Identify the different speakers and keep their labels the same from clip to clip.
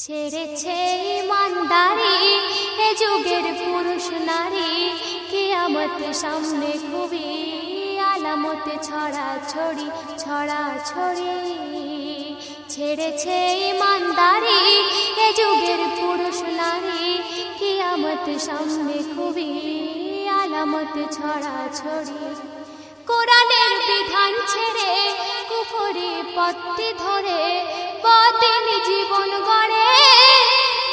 Speaker 1: ছেড়েছে ইমানদারি এ যুগের পুরুষ নারী, কিয়ামত সামনে খুবই আলামত ছড়া ছড়ি ছড়া ছড়ি ছেড়েছে ইমানদারি এ যুগের পুরুষ নারী, কিয়ামত সামনে খুবই আলামত ছড়া ছড়ি কোরআনের বিধান ছেড়ে কুফরি পত্তি ধরে বদিন জীবন গড়ে,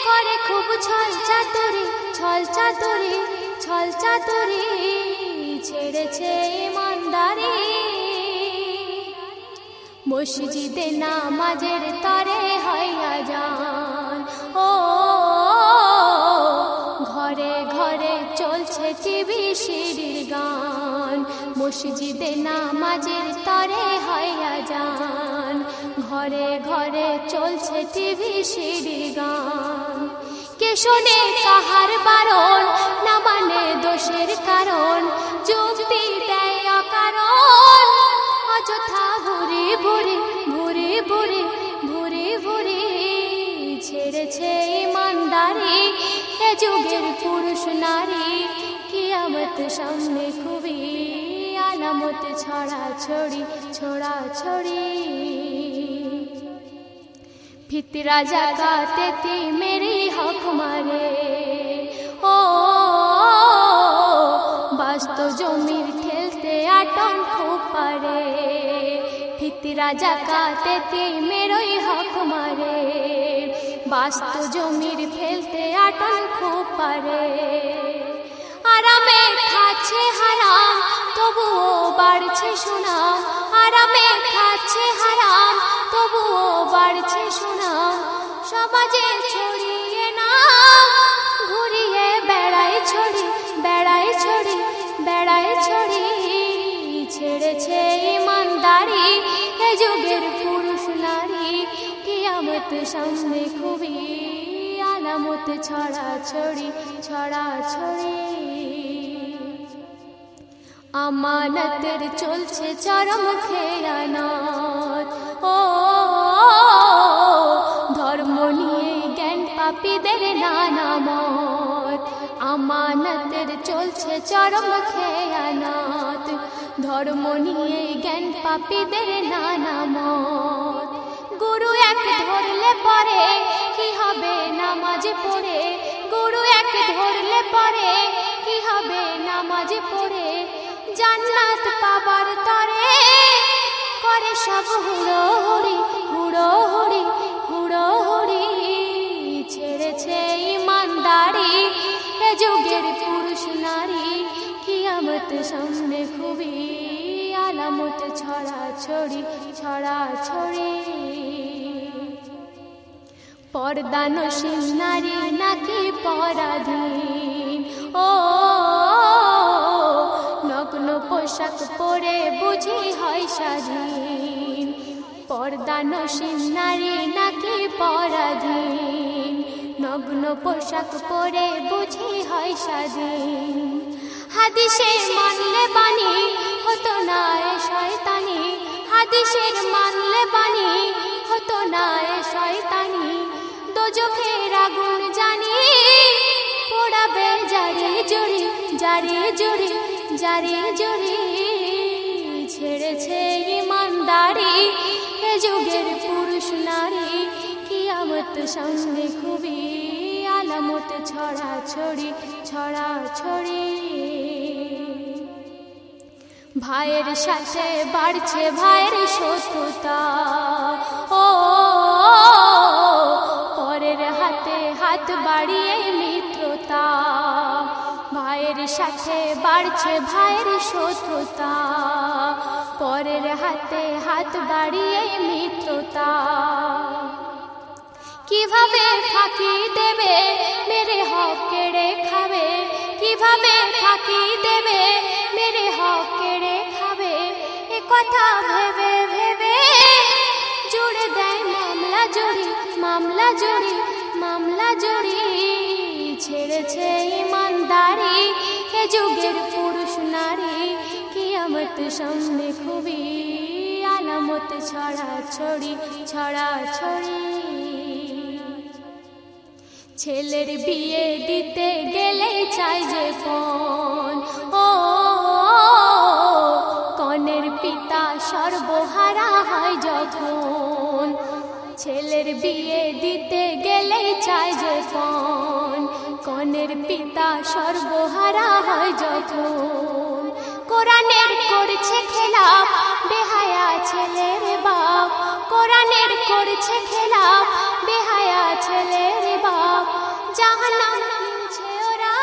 Speaker 1: করে খুব ছল চাতুরি ছল চাতুরি ছল চাতুরি, ছেড়েছে ইমানদারি। মসজিদে নামাজের তরে হইয়া যান মসজিদে নামাজের তরে হইয়া যান ঘরে ঘরে চলছে টিভি সিঁড়ির গান। কে শোনে কাহার বারণ, না মানে দোষের কারণ। যুক্তি দেয় অকারণ। অযথা ভুরি ভুরি ভুরি ভুরি ভুরি ভুরি ছেড়েছে ইমানদারি। এ যুগের পুরুষ নারী, কিয়ামত সামনে খুবই আলামত ছড়া ছড়ি ছড়া ছড়ি। ফিতরা জাগাতে তি মেরি হক মারে। ও, বাস্ত জমির ঠেলতে আটন খুব পারে। ফিতরা জাগাতে তি মেরই হক মারে। বাস্ত জমির ফেলতে আটন খুব পারে। আরামে খাচ্ছে হারাম তবুও বাড়ছে সুনাম আরামে খাচ্ছে হারাম। তবুও বাড়ছে সুনাম, সমাজে ছড়িয়ে না ঘুরিয়ে বেড়ায় ছড়ি বেড়ায় ছড়ি বেড়ায় ছড়ি। ছেড়েছে ইমানদারি, এ যুগের পুরুষ নারী। কিয়ামত সামনে খুবই আলামত ছড়া ছড়ি ছড়া ছড়ি আমানতের চলছে চরম খেয়ানত। ও, ধর্ম নিয়ে জ্ঞান পাপীদের নানা মত। আমানতের চলছে চরম খেয়ানত। ধর্ম নিয়ে জ্ঞান পাপীদের নানা মত। গুরু এক ধরলে পরে কি হবে নামাজ পড়ে? গুরু এক ধরলে পরে কি হবে নামাজ পড়ে? জান্নাত পাবার তরে করে সব হুড়ো হরি হুড়ো হরি হুড়ো হরি ছেড়েছে ইমানদারি, এ যুগের পুরুষ নারী। কিয়ামত সামনে খুবই আলামত ছড়া ছড়ি ছড়া ছড়ি পর্দানসীন নারী নাকি পরাধীন? ও পোশাক পরে বুঝি হয় স্বাধীন। পর্দানসীন নারী নাকি পরাধীন। নগ্ন পোশাক পরে বুঝি হয় স্বাধীন। হাদিসে মানলে বাণী হতো না এ শয়তানি। হাদিসের মানলে বাণী হতো না এ শয়তানি। দোজখের আগুন জানি, পোড়াবে জারি জড়ি জারি জড়ি। জারি জড়ি ছেড়েছে ইমানদারি, এ যুগের পুরুষ নারী, কিয়ামত সামনে খুবই আলামত ছড়া ছড়ি ছড়া ছড়ি ভাইয়ের সাথে বাড়ছে ভাইয়ের শত্রুতা, ও, পরের হাতে হাত বাড়িয়ে ভাইয়ের সাথে বাড়ছে ভাইয়ের শত্রুতা। পরের হাতে হাত বাড়িয়ে মিত্রতা। কীভাবে ফাঁকি দেবে? মেরে হক কেড়ে খাবে কীভাবে ফাঁকি দেবে? মেরে হক খাবে এ কথা ভেবে ভেবে জুড়ে দেয় মামলা জড়ি মামলা জড়ি মামলা জড়ি। ছেড়েছে ইমানদারি এ যুগের পুরুষ নারী কিয়ামত সামনে খুবই আলামত ছড়া ছড়ি ছড়া ছড়ি ছেলের বিয়ে দিতে গেলে চাই যে পণ। ও, কনের পিতা সর্বহারা হয় যখন। ছেলের বিয়ে দিতে গেলে চাই যে পণ। কনের পিতা সর্বহারা হয় যখন। কোরআনের করছে খেলাপ বেহায়া ছেলের বাপ। কোরআনের করছে খেলাপ বেহায়া ছেলের বাপ। জাহান্নাম কিনছে ওরা,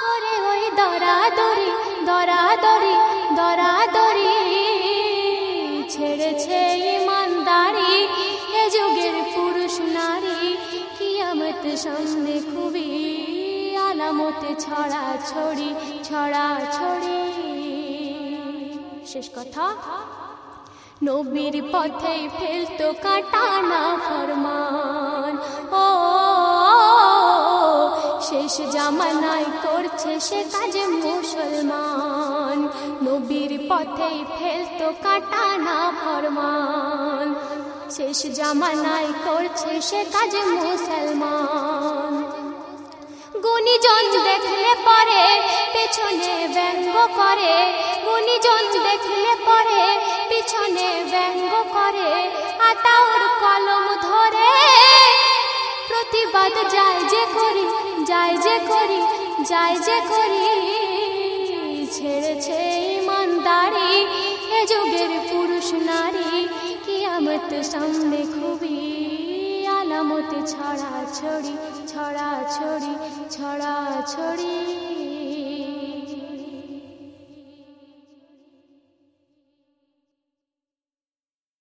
Speaker 1: করে ওই দরাদরি দরাদরি দরাদরি। ছেড়েছে ইমানদারি, এ যুগের পুরুষ নারী, কিয়ামত সামনে আলামতে ছড়া ছড়ি ছড়া ছড়ি। শেষ কথা। নবীর পথে ফেলতো কাটানা ফরমান। ও, শেষ জামানায় করছে সে কাজে মুসলমান। নবীর পথে ফেলতো কাটানা ফরমান। শেষ জামানায় করছে সে কাজে মুসলমান। গুণীজন দেখলে পরে পেছনে ব্যঙ্গ করে। গুণীজন দেখলে পরে পিছনে ব্যঙ্গ করে। আতাউর কলম ধরে। প্রতিবাদ যায় যে করি যায় যে করি যায় যে করি। ছেড়েছে ইমানদারি, এ যুগের পুরুষ নারী, কিয়ামত সামনে খুবই আলামত ছড়া ছড়ি ছড়া ছড়ি ছড়া ছড়ি